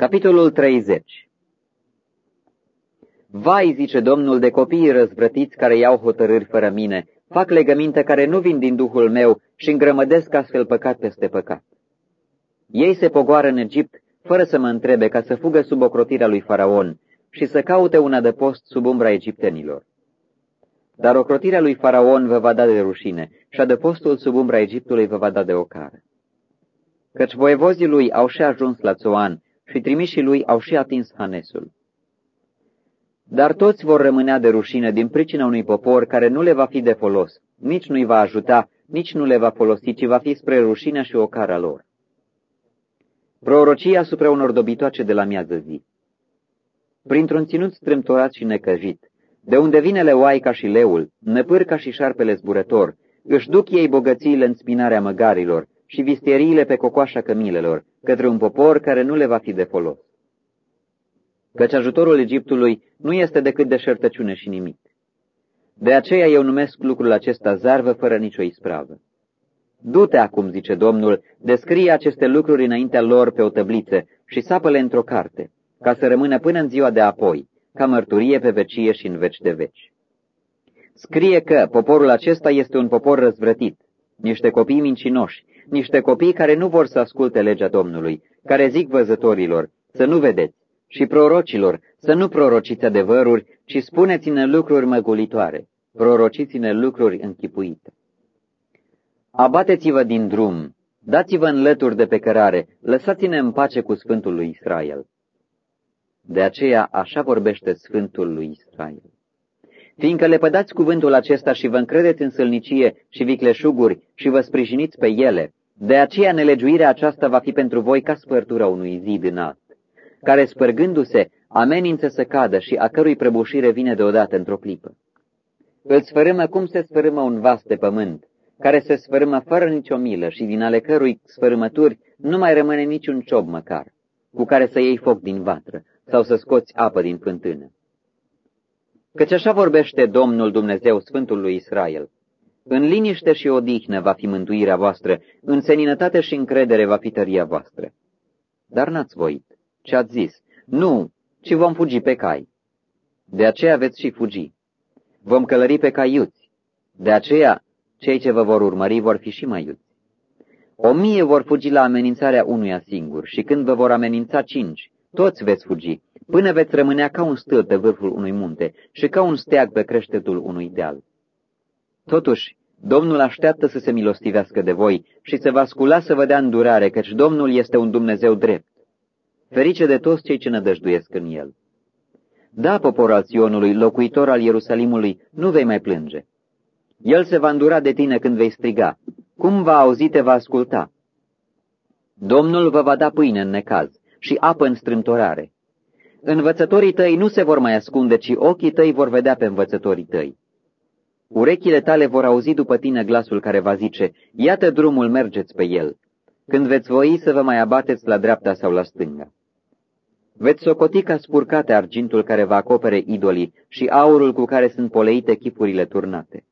Capitolul 30 Vai, zice Domnul, de copiii răzvrătiți care iau hotărâri fără mine, fac legăminte care nu vin din Duhul meu și îngrămădesc astfel păcat peste păcat. Ei se pogoară în Egipt fără să mă întrebe ca să fugă sub ocrotirea lui Faraon și să caute un adăpost sub umbra egiptenilor. Dar ocrotirea lui Faraon vă va da de rușine și adăpostul sub umbra Egiptului vă va da de ocară. Căci voievozii lui au și ajuns la Țoan și trimișii lui au și atins Hanesul. Dar toți vor rămânea de rușine din pricina unui popor care nu le va fi de folos, nici nu-i va ajuta, nici nu le va folosi, ci va fi spre rușinea și ocara lor. Prorocia asupra unor dobitoace de la miază zi. Printr-un ținut strâmtorat și necăjit, de unde vine leoaica și leul, năpârca și șarpele zburător, își duc ei bogățiile în spinarea măgarilor și visteriile pe cocoașa cămilelor, către un popor care nu le va fi de folos. Căci ajutorul Egiptului nu este decât deșertăciune și nimic. De aceea eu numesc lucrul acesta zarvă fără nicio ispravă. Du-te acum, zice Domnul, descrie aceste lucruri înaintea lor pe o tăbliță și sapă-le într-o carte, ca să rămână până în ziua de apoi, ca mărturie pe vecie și în veci de veci. Scrie că poporul acesta este un popor răzvrătit, niște copii mincinoși, niște copii care nu vor să asculte legea Domnului, care zic văzătorilor, să nu vedeți, și prorocilor, să nu prorociți adevăruri, ci spuneți-ne lucruri măgulitoare, prorociți-ne lucruri închipuite. Abateți-vă din drum, dați-vă în lături de pe cărare, lăsați-ne în pace cu Sfântul lui Israel. De aceea așa vorbește Sfântul lui Israel. Fiindcă le pădați cuvântul acesta și vă încredeți în sălnicie și vicleșuguri și vă sprijiniți pe ele, de aceea nelegiuirea aceasta va fi pentru voi ca spărtura unui zid înalt, care spărgându-se amenință să cadă și a cărui prăbușire vine deodată într-o clipă. Îl sfărâmă cum se sfărâmă un vas de pământ, care se sfărâmă fără nicio milă și din ale cărui sfărâmături nu mai rămâne niciun ciob măcar, cu care să iei foc din vatră sau să scoți apă din fântână. Căci așa vorbește Domnul Dumnezeu Sfântul lui Israel. În liniște și odihnă va fi mântuirea voastră, în seninătate și încredere va fi tăria voastră. Dar n-ați voit. Ce ați zis? Nu, ci vom fugi pe cai. De aceea veți și fugi. Vom călări pe caiuți. De aceea, cei ce vă vor urmări vor fi și mai iuți. O mie vor fugi la amenințarea unuia singur și când vă vor amenința cinci, toți veți fugi, până veți rămânea ca un stâlp pe vârful unui munte și ca un steag pe creștetul unui deal. Totuși, Domnul așteaptă să se milostivească de voi și să vă scula să vă dea îndurare, căci Domnul este un Dumnezeu drept. Ferice de toți cei ce nădăjduiesc în El. Da, popor al Sionului, locuitor al Ierusalimului, nu vei mai plânge. El se va îndura de tine când vei striga. Cum va auzi, te va asculta. Domnul vă va da pâine în necaz și apă în strâmtorare. Învățătorii tăi nu se vor mai ascunde, ci ochii tăi vor vedea pe învățătorii tăi. Urechile tale vor auzi după tine glasul care va zice, iată drumul, mergeți pe el, când veți voi să vă mai abateți la dreapta sau la stânga. Veți socoti ca spurcate argintul care va acopere idolii și aurul cu care sunt poleite chipurile turnate.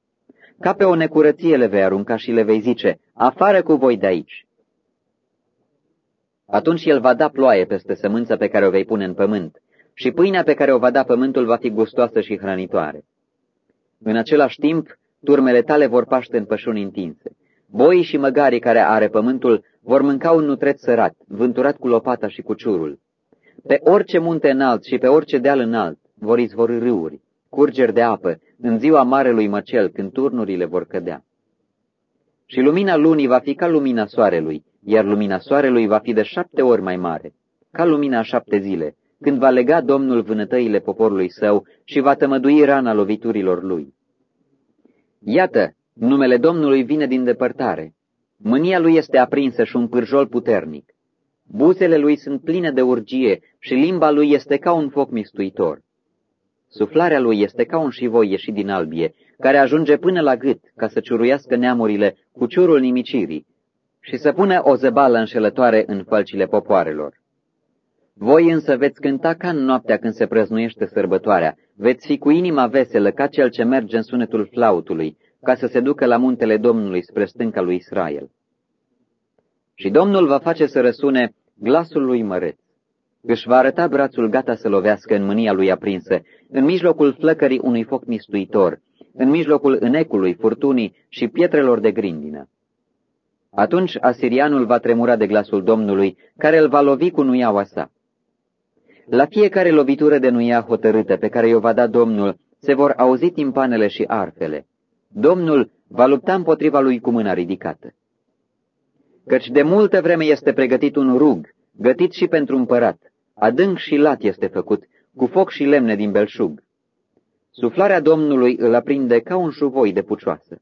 Ca pe o necurăție le vei arunca și le vei zice, afară cu voi de aici. Atunci el va da ploaie peste sămânța pe care o vei pune în pământ și pâinea pe care o va da pământul va fi gustoasă și hrănitoare. În același timp, turmele tale vor paște în pășuni întinse. Boii și măgarii care are pământul vor mânca un nutreț sărat, vânturat cu lopata și cu ciurul. Pe orice munte înalt și pe orice deal înalt vor izvori râuri, curgeri de apă, în ziua marelui măcel, când turnurile vor cădea. Și lumina lunii va fi ca lumina soarelui, iar lumina soarelui va fi de șapte ori mai mare, ca lumina șapte zile, când va lega Domnul vânătăile poporului său și va tămădui rana loviturilor lui. Iată, numele Domnului vine din depărtare. Mânia lui este aprinsă și un pârjol puternic. Buzele lui sunt pline de urgie și limba lui este ca un foc mistuitor. Suflarea lui este ca un șivoi ieșit din albie, care ajunge până la gât ca să ciuruiască neamurile cu ciurul nimicirii și să pună o zăbală înșelătoare în fălcile popoarelor. Voi însă veți cânta ca în noaptea când se prăznuiește sărbătoarea, veți fi cu inima veselă ca cel ce merge în sunetul flautului, ca să se ducă la muntele Domnului spre stânca lui Israel. Și Domnul va face să răsune glasul lui măreț. Își va arăta brațul gata să lovească în mânia lui aprinsă, în mijlocul flăcării unui foc mistuitor, în mijlocul înecului, furtunii și pietrelor de grindină. Atunci asirianul va tremura de glasul Domnului, care îl va lovi cu nuiaua sa. La fiecare lovitură de nuia hotărâtă pe care o va da Domnul, se vor auzi timpanele și arfele. Domnul va lupta împotriva lui cu mâna ridicată. Căci de multă vreme este pregătit un rug, gătit și pentru împărat, adânc și lat este făcut, cu foc și lemne din belșug. Suflarea Domnului îl aprinde ca un șuvoi de pucioasă.